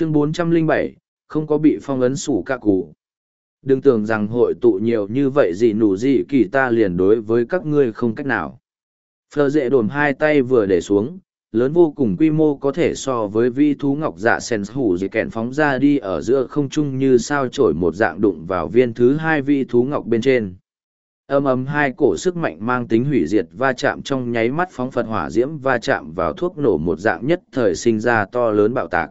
chương 407, không có bị phong ấn sủ ca cụ. Đừng tưởng rằng hội tụ nhiều như vậy gì nụ gì kỳ ta liền đối với các ngươi không cách nào. Phờ dệ đồn hai tay vừa để xuống, lớn vô cùng quy mô có thể so với vi thú ngọc dạ sen hủ dị kẹn phóng ra đi ở giữa không trung như sao trổi một dạng đụng vào viên thứ hai vi thú ngọc bên trên âm ấm hai cổ sức mạnh mang tính hủy diệt va chạm trong nháy mắt phóng phật hỏa diễm va chạm vào thuốc nổ một dạng nhất thời sinh ra to lớn bạo tạc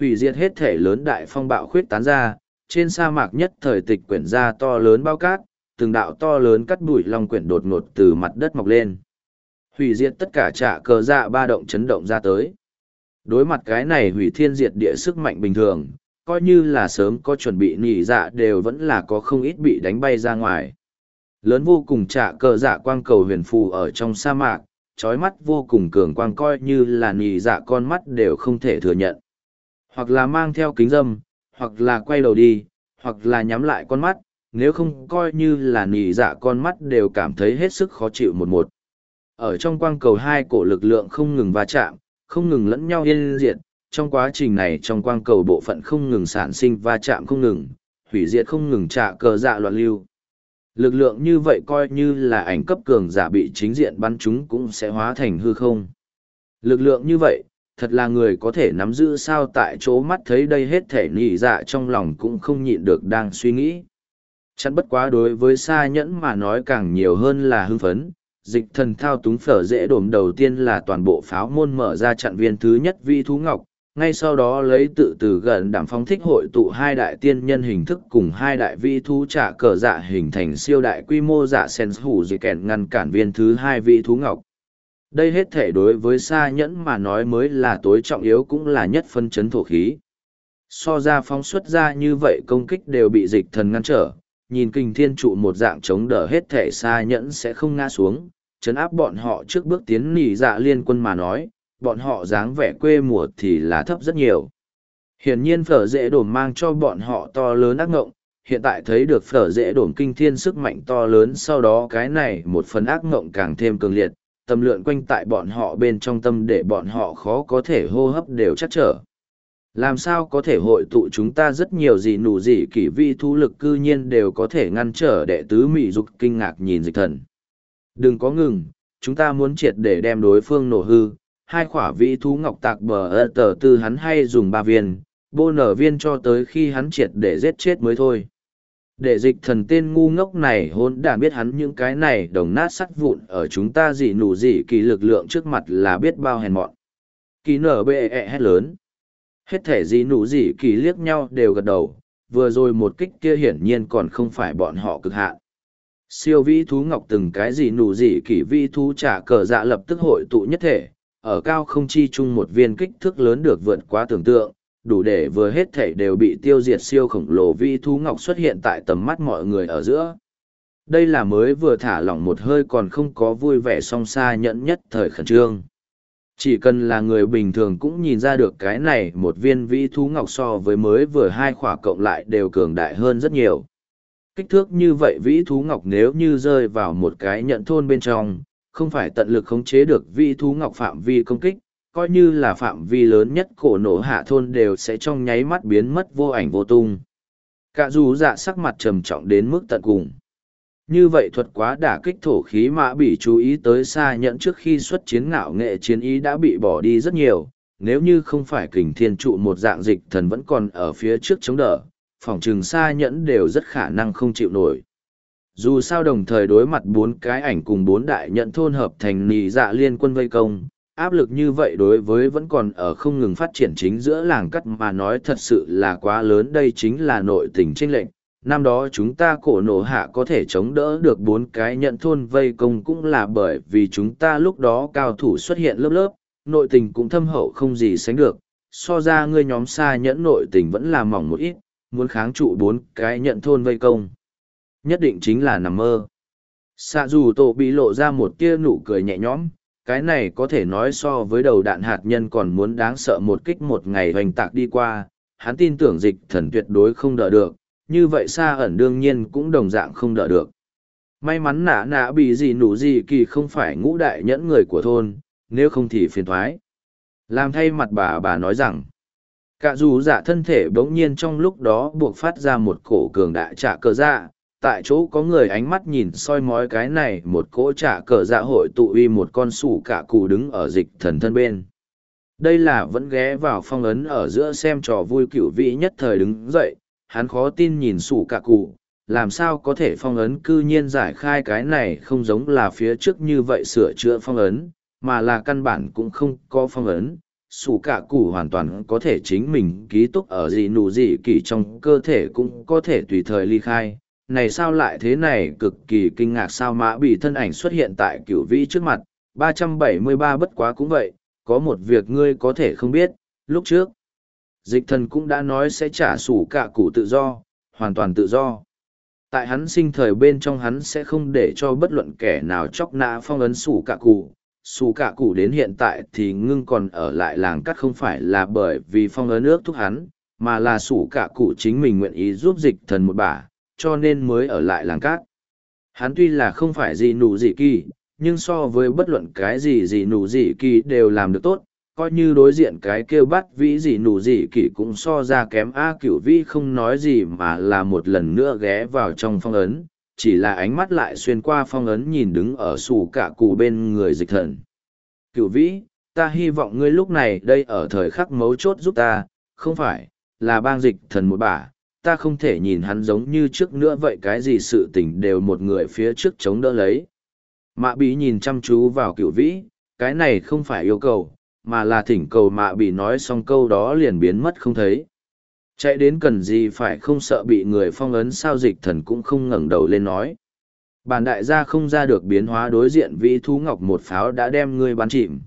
hủy diệt hết thể lớn đại phong bạo khuyết tán ra, trên sa mạc nhất thời tịch quyển ra to lớn bao cát, từng đạo to lớn cắt bụi long quyển đột ngột từ mặt đất mọc lên. Hủy diệt tất cả trạ cờ dạ ba động chấn động ra tới. Đối mặt cái này hủy thiên diệt địa sức mạnh bình thường, coi như là sớm có chuẩn bị nỉ dạ đều vẫn là có không ít bị đánh bay ra ngoài. Lớn vô cùng trạ cờ dạ quang cầu huyền phù ở trong sa mạc trói mắt vô cùng cường quang coi như là nỉ dạ con mắt đều không thể thừa nhận hoặc là mang theo kính dâm, hoặc là quay đầu đi, hoặc là nhắm lại con mắt, nếu không coi như là nỉ dạ con mắt đều cảm thấy hết sức khó chịu một một. Ở trong quang cầu hai cổ lực lượng không ngừng va chạm, không ngừng lẫn nhau yên diệt, trong quá trình này trong quang cầu bộ phận không ngừng sản sinh va chạm không ngừng, hủy diệt không ngừng trả cờ dạ loạn lưu. Lực lượng như vậy coi như là ảnh cấp cường giả bị chính diện bắn chúng cũng sẽ hóa thành hư không. Lực lượng như vậy thật là người có thể nắm giữ sao tại chỗ mắt thấy đây hết thể nỉ dạ trong lòng cũng không nhịn được đang suy nghĩ. Chắn bất quá đối với xa nhẫn mà nói càng nhiều hơn là hưng phấn, dịch thần thao túng phở dễ đổm đầu tiên là toàn bộ pháo môn mở ra chặn viên thứ nhất vi thú ngọc, ngay sau đó lấy tự từ gần đảm phóng thích hội tụ hai đại tiên nhân hình thức cùng hai đại vi thú trả cờ dạ hình thành siêu đại quy mô dạ sen hủ dị kèn ngăn cản viên thứ hai vi thú ngọc đây hết thể đối với xa nhẫn mà nói mới là tối trọng yếu cũng là nhất phân chấn thổ khí so ra phóng xuất ra như vậy công kích đều bị dịch thần ngăn trở nhìn kinh thiên trụ một dạng chống đỡ hết thể xa nhẫn sẽ không ngã xuống, chấn áp bọn họ trước bước tiến nỉ dạ liên quân mà nói, bọn họ dáng vẻ quê mùa thì là thấp rất nhiều. Hiển nhiên phở dễ đổm mang cho bọn họ to lớn ác ngộng, hiện tại thấy được phở dễ đổm kinh thiên sức mạnh to lớn sau đó cái này một phần ác ngộng càng thêm cường liệt, tâm lượn quanh tại bọn họ bên trong tâm để bọn họ khó có thể hô hấp đều chắc trở. Làm sao có thể hội tụ chúng ta rất nhiều gì nụ gì kỷ vi thu lực cư nhiên đều có thể ngăn trở đệ tứ mỹ dục kinh ngạc nhìn dịch thần. Đừng có ngừng, chúng ta muốn triệt để đem đối phương nổ hư, hai khỏa vĩ thú ngọc tạc bờ ơ tờ tư hắn hay dùng ba viên, bô nở viên cho tới khi hắn triệt để giết chết mới thôi. Để dịch thần tên ngu ngốc này hôn đản biết hắn những cái này đồng nát sắt vụn ở chúng ta gì nụ gì kỳ lực lượng trước mặt là biết bao hèn mọn. Kỳ nở bệ ẹ hét lớn hết thể gì nụ gì kỳ liếc nhau đều gật đầu, vừa rồi một kích kia hiển nhiên còn không phải bọn họ cực hạn siêu vĩ thú ngọc từng cái gì nụ gì kỳ vĩ thú trả cờ dạ lập tức hội tụ nhất thể, ở cao không chi chung một viên kích thước lớn được vượt quá tưởng tượng đủ để vừa hết thể đều bị tiêu diệt siêu khổng lồ vĩ thú ngọc xuất hiện tại tầm mắt mọi người ở giữa. Đây là mới vừa thả lỏng một hơi còn không có vui vẻ song xa nhẫn nhất thời khẩn trương. Chỉ cần là người bình thường cũng nhìn ra được cái này, một viên vĩ thú ngọc so với mới vừa hai khỏa cộng lại đều cường đại hơn rất nhiều. Kích thước như vậy vĩ thú ngọc nếu như rơi vào một cái nhận thôn bên trong, không phải tận lực khống chế được vĩ thú ngọc phạm vi công kích coi như là phạm vi lớn nhất cổ nổ hạ thôn đều sẽ trong nháy mắt biến mất vô ảnh vô tung. Cả dù dạ sắc mặt trầm trọng đến mức tận cùng. Như vậy thuật quá đả kích thổ khí mã bị chú ý tới xa nhận trước khi xuất chiến ngạo nghệ chiến ý đã bị bỏ đi rất nhiều. Nếu như không phải kình thiên trụ một dạng dịch thần vẫn còn ở phía trước chống đỡ, phòng trừng xa nhẫn đều rất khả năng không chịu nổi. Dù sao đồng thời đối mặt bốn cái ảnh cùng bốn đại nhận thôn hợp thành nì dạ liên quân vây công áp lực như vậy đối với vẫn còn ở không ngừng phát triển chính giữa làng cắt mà nói thật sự là quá lớn, đây chính là nội tình tranh lệnh năm đó chúng ta cổ nổ hạ có thể chống đỡ được bốn cái nhận thôn vây công cũng là bởi vì chúng ta lúc đó cao thủ xuất hiện lớp lớp, nội tình cũng thâm hậu không gì sánh được. So ra ngươi nhóm xa nhẫn nội tình vẫn là mỏng một ít, muốn kháng trụ bốn cái nhận thôn vây công. Nhất định chính là nằm mơ. Xạ dù tổ bị lộ ra một tia nụ cười nhẹ nhõm cái này có thể nói so với đầu đạn hạt nhân còn muốn đáng sợ một kích một ngày hoành tạc đi qua hắn tin tưởng dịch thần tuyệt đối không đỡ được như vậy xa ẩn đương nhiên cũng đồng dạng không đỡ được. May mắn nã nã bị gì nụ gì kỳ không phải ngũ đại nhẫn người của thôn, nếu không thì phiền thoái. Làm thay mặt bà bà nói rằng, cả dù dạ thân thể bỗng nhiên trong lúc đó buộc phát ra một cổ cường đại trả cờ dạ tại chỗ có người ánh mắt nhìn soi mói cái này một cỗ trả cờ dạ hội tụ uy một con sủ cả cụ đứng ở dịch thần thân bên. Đây là vẫn ghé vào phong ấn ở giữa xem trò vui cựu vĩ nhất thời đứng dậy, hắn khó tin nhìn sủ cả cụ làm sao có thể phong ấn cư nhiên giải khai cái này không giống là phía trước như vậy sửa chữa phong ấn, mà là căn bản cũng không có phong ấn. Sủ cả cụ hoàn toàn có thể chính mình ký túc ở gì nụ gì kỳ trong cơ thể cũng có thể tùy thời ly khai này sao lại thế này cực kỳ kinh ngạc sao mã bị thân ảnh xuất hiện tại cửu vĩ trước mặt. Ba trăm bảy mươi ba bất quá cũng vậy, có một việc ngươi có thể không biết. Lúc trước, dịch thần cũng đã nói sẽ trả sủ cả cụ tự do, hoàn toàn tự do. Tại hắn sinh thời bên trong hắn sẽ không để cho bất luận kẻ nào chóc nã phong ấn sủ cả cụ sủ cả cụ đến hiện tại thì ngưng còn ở lại làng cắt không phải là bởi vì phong ấn ước thúc hắn, mà là sủ cả cụ chính mình nguyện ý giúp dịch thần một bả cho nên mới ở lại làng cát. Hắn tuy là không phải gì nụ gì kỳ, nhưng so với bất luận cái gì gì nụ gì kỳ đều làm được tốt, coi như đối diện cái kêu bắt vĩ gì nụ gì kỳ cũng so ra kém a cửu vĩ không nói gì mà là một lần nữa ghé vào trong phong ấn, chỉ là ánh mắt lại xuyên qua phong ấn nhìn đứng ở xù cả cụ bên người dịch thần. Cửu vĩ, ta hy vọng ngươi lúc này đây ở thời khắc mấu chốt giúp ta, không phải, là bang dịch thần một bà ta không thể nhìn hắn giống như trước nữa, vậy cái gì sự tình đều một người phía trước chống đỡ lấy. Mạ bí nhìn chăm chú vào cựu vĩ, cái này không phải yêu cầu, mà là thỉnh cầu mạ bị nói xong câu đó liền biến mất không thấy. Chạy đến cần gì phải không sợ bị người phong ấn sao dịch thần cũng không ngẩng đầu lên nói. Bản đại gia không ra được biến hóa đối diện vĩ thú ngọc một pháo đã đem ngươi bắn chìm.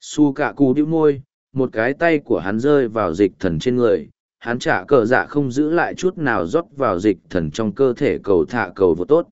Su cả cù điệu môi, một cái tay của hắn rơi vào dịch thần trên người hắn trả cờ dạ không giữ lại chút nào rót vào dịch thần trong cơ thể cầu thả cầu vô tốt.